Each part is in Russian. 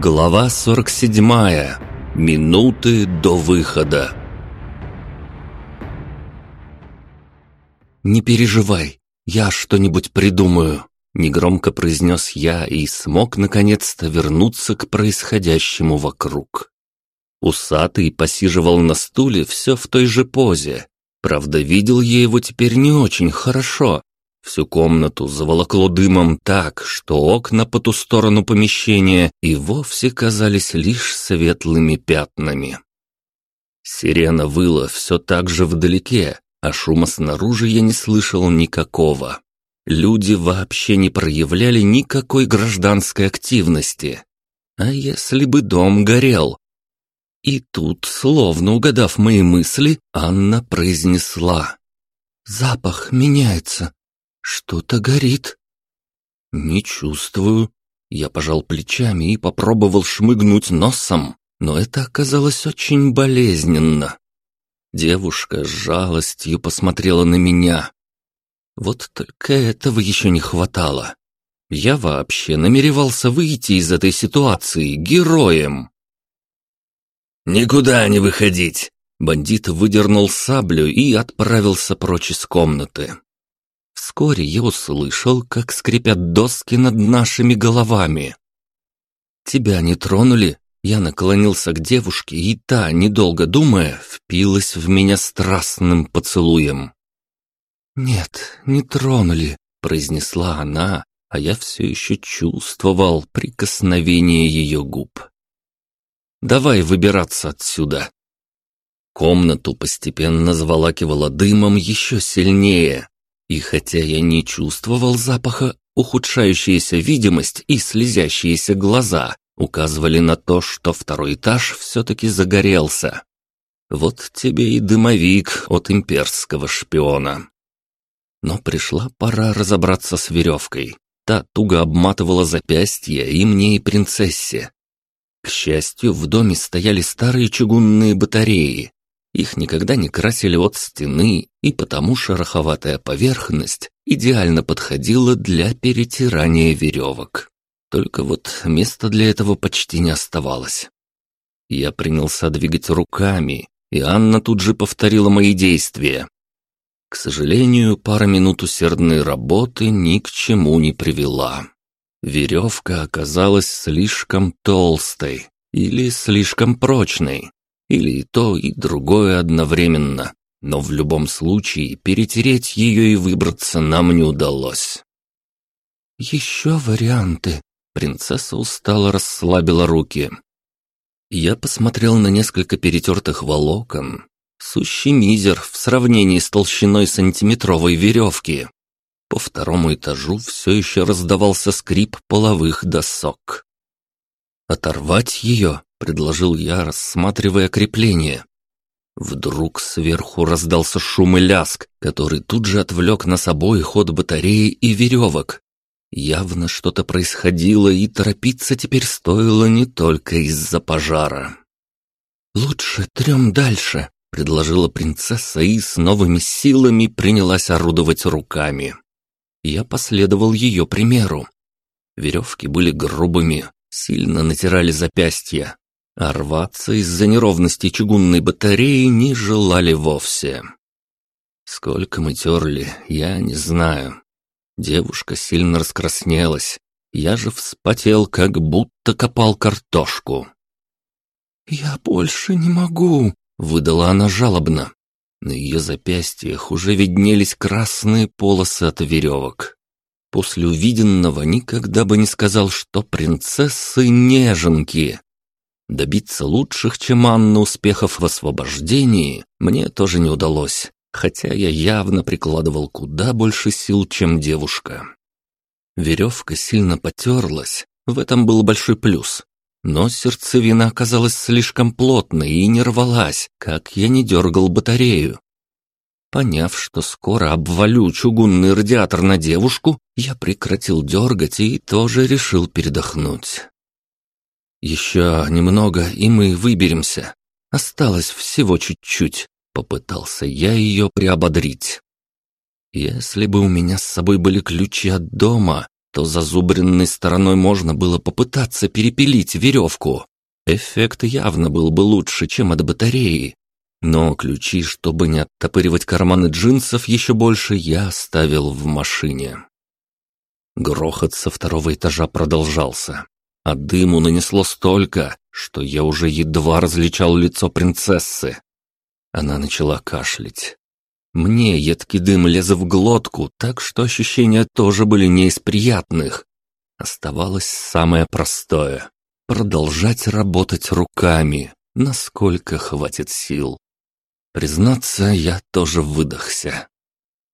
Глава 47. Минуты до выхода. «Не переживай, я что-нибудь придумаю», — негромко произнес я и смог наконец-то вернуться к происходящему вокруг. Усатый посиживал на стуле все в той же позе. Правда, видел я его теперь не очень хорошо, Всю комнату заволокло дымом так, что окна по ту сторону помещения и вовсе казались лишь светлыми пятнами. Сирена выла все так же вдалеке, а шума снаружи я не слышал никакого. Люди вообще не проявляли никакой гражданской активности. А если бы дом горел? И тут, словно угадав мои мысли, Анна произнесла. «Запах меняется. «Что-то горит». «Не чувствую». Я пожал плечами и попробовал шмыгнуть носом, но это оказалось очень болезненно. Девушка с жалостью посмотрела на меня. Вот только этого еще не хватало. Я вообще намеревался выйти из этой ситуации героем. «Никуда не выходить!» Бандит выдернул саблю и отправился прочь из комнаты. Вскоре я услышал, как скрипят доски над нашими головами. «Тебя не тронули?» Я наклонился к девушке, и та, недолго думая, впилась в меня страстным поцелуем. «Нет, не тронули», — произнесла она, а я все еще чувствовал прикосновение ее губ. «Давай выбираться отсюда». Комнату постепенно заволакивало дымом еще сильнее, и хотя я не чувствовал запаха, ухудшающаяся видимость и слезящиеся глаза указывали на то, что второй этаж все-таки загорелся. Вот тебе и дымовик от имперского шпиона. Но пришла пора разобраться с веревкой. Та туго обматывала запястье и мне, и принцессе. К счастью, в доме стояли старые чугунные батареи, их никогда не красили от стены, и потому шероховатая поверхность идеально подходила для перетирания веревок. Только вот места для этого почти не оставалось. Я принялся двигать руками, и Анна тут же повторила мои действия. К сожалению, пара минут усердной работы ни к чему не привела. Веревка оказалась слишком толстой или слишком прочной, или и то, и другое одновременно. Но в любом случае перетереть ее и выбраться нам не удалось. «Еще варианты», — принцесса устало расслабила руки. Я посмотрел на несколько перетертых волокон. Сущий мизер в сравнении с толщиной сантиметровой веревки. По второму этажу все еще раздавался скрип половых досок. Оторвать ее предложил я, рассматривая крепление. Вдруг сверху раздался шум и ляск, который тут же отвлек нас обоих от батареи и веревок. Явно что-то происходило, и торопиться теперь стоило не только из-за пожара. «Лучше трем дальше», — предложила принцесса и с новыми силами принялась орудовать руками. Я последовал ее примеру. Веревки были грубыми, сильно натирали запястья, а рваться из-за неровности чугунной батареи не желали вовсе. Сколько мы терли, я не знаю. Девушка сильно раскраснелась, я же вспотел, как будто копал картошку. «Я больше не могу», — выдала она жалобно. На ее запястьях уже виднелись красные полосы от веревок. После увиденного никогда бы не сказал, что принцессы неженки. Добиться лучших, чем Анна, успехов в освобождении мне тоже не удалось, хотя я явно прикладывал куда больше сил, чем девушка. Веревка сильно потерлась, в этом был большой плюс. Но сердцевина оказалась слишком плотной и не рвалась, как я не дергал батарею. Поняв, что скоро обвалю чугунный радиатор на девушку, я прекратил дергать и тоже решил передохнуть. «Еще немного, и мы выберемся. Осталось всего чуть-чуть», — попытался я ее приободрить. «Если бы у меня с собой были ключи от дома, то зазубренной стороной можно было попытаться перепилить веревку. Эффект явно был бы лучше, чем от батареи. Но ключи, чтобы не оттопыривать карманы джинсов еще больше, я оставил в машине. Грохот со второго этажа продолжался, а дыму нанесло столько, что я уже едва различал лицо принцессы. Она начала кашлять. Мне едкий дым лез в глотку, так что ощущения тоже были не из приятных. Оставалось самое простое — продолжать работать руками, насколько хватит сил. Признаться, я тоже выдохся.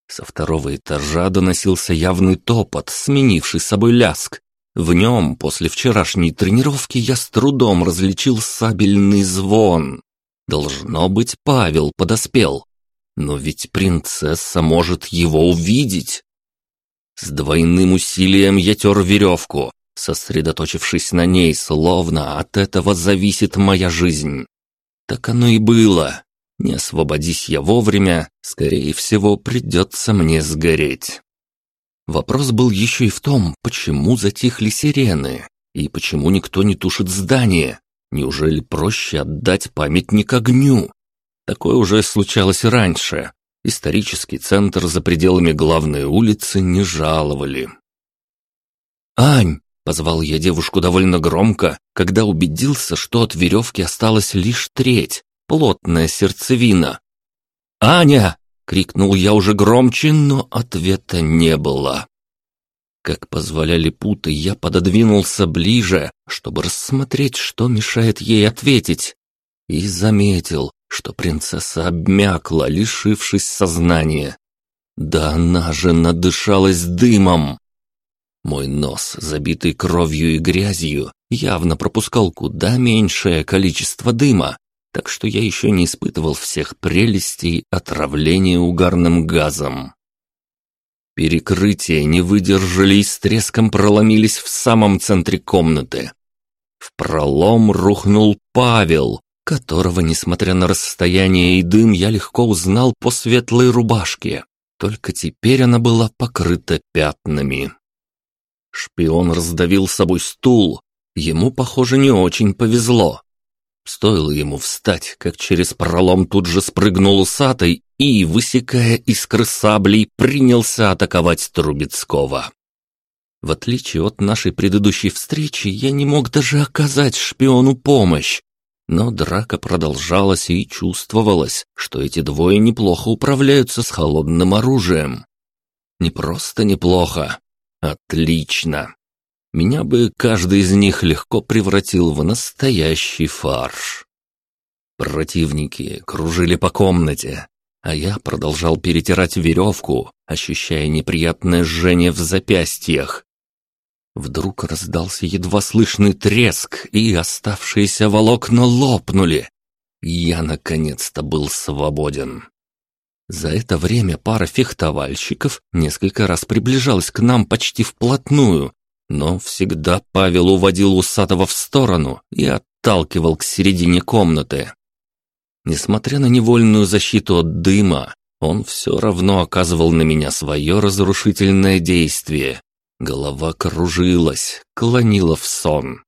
Со второго этажа доносился явный топот, сменивший собой ляск. В нем после вчерашней тренировки я с трудом различил сабельный звон. Должно быть, Павел подоспел. Но ведь принцесса может его увидеть. С двойным усилием я тер веревку, сосредоточившись на ней, словно от этого зависит моя жизнь. Так оно и было. Не освободись я вовремя, скорее всего, придется мне сгореть. Вопрос был еще и в том, почему затихли сирены, и почему никто не тушит здание. Неужели проще отдать памятник огню? Такое уже случалось раньше. Исторический центр за пределами главной улицы не жаловали. «Ань!» — позвал я девушку довольно громко, когда убедился, что от веревки осталась лишь треть, плотная сердцевина. «Аня!» — крикнул я уже громче, но ответа не было. Как позволяли путы, я пододвинулся ближе, чтобы рассмотреть, что мешает ей ответить, и заметил, что принцесса обмякла, лишившись сознания. Да она же надышалась дымом. Мой нос, забитый кровью и грязью, явно пропускал куда меньшее количество дыма, так что я еще не испытывал всех прелестей отравления угарным газом. Перекрытия не выдержали и с треском проломились в самом центре комнаты. В пролом рухнул Павел, которого, несмотря на расстояние и дым, я легко узнал по светлой рубашке. Только теперь она была покрыта пятнами. Шпион раздавил собой стул. Ему, похоже, не очень повезло. Стоило ему встать, как через пролом тут же спрыгнул усатый и, высекая искры саблей, принялся атаковать Трубецкого. В отличие от нашей предыдущей встречи, я не мог даже оказать шпиону помощь. Но драка продолжалась и чувствовалось, что эти двое неплохо управляются с холодным оружием. Не просто неплохо. Отлично. Меня бы каждый из них легко превратил в настоящий фарш. Противники кружили по комнате, а я продолжал перетирать веревку, ощущая неприятное жжение в запястьях. Вдруг раздался едва слышный треск, и оставшиеся волокна лопнули. Я наконец-то был свободен. За это время пара фехтовальщиков несколько раз приближалась к нам почти вплотную, но всегда Павел уводил усатого в сторону и отталкивал к середине комнаты. Несмотря на невольную защиту от дыма, он все равно оказывал на меня свое разрушительное действие. Голова кружилась, клонила в сон.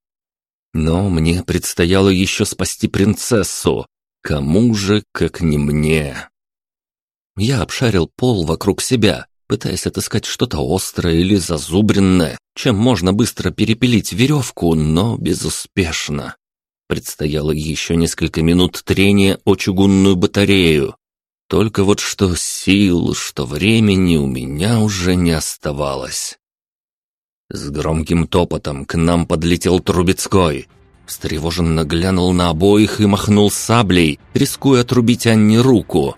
Но мне предстояло еще спасти принцессу. Кому же, как не мне? Я обшарил пол вокруг себя, пытаясь отыскать что-то острое или зазубренное, чем можно быстро перепилить веревку, но безуспешно. Предстояло еще несколько минут трения о чугунную батарею. Только вот что сил, что времени у меня уже не оставалось. С громким топотом к нам подлетел Трубецкой. Встревоженно глянул на обоих и махнул саблей, рискуя отрубить Анне руку.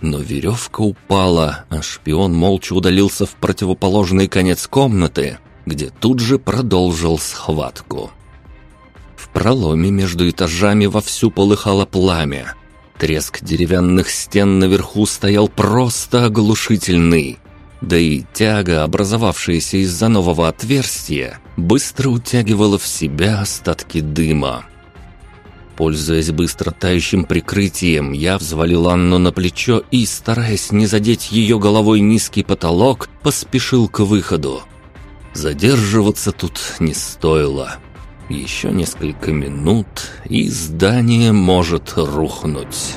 Но веревка упала, а шпион молча удалился в противоположный конец комнаты, где тут же продолжил схватку. В проломе между этажами вовсю полыхало пламя. Треск деревянных стен наверху стоял просто оглушительный. Да и тяга, образовавшаяся из-за нового отверстия, быстро утягивала в себя остатки дыма. Пользуясь быстро тающим прикрытием, я взвалил Анну на плечо и, стараясь не задеть ее головой низкий потолок, поспешил к выходу. Задерживаться тут не стоило. Еще несколько минут, и здание может рухнуть.